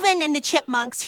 Alvin and the Chipmunks.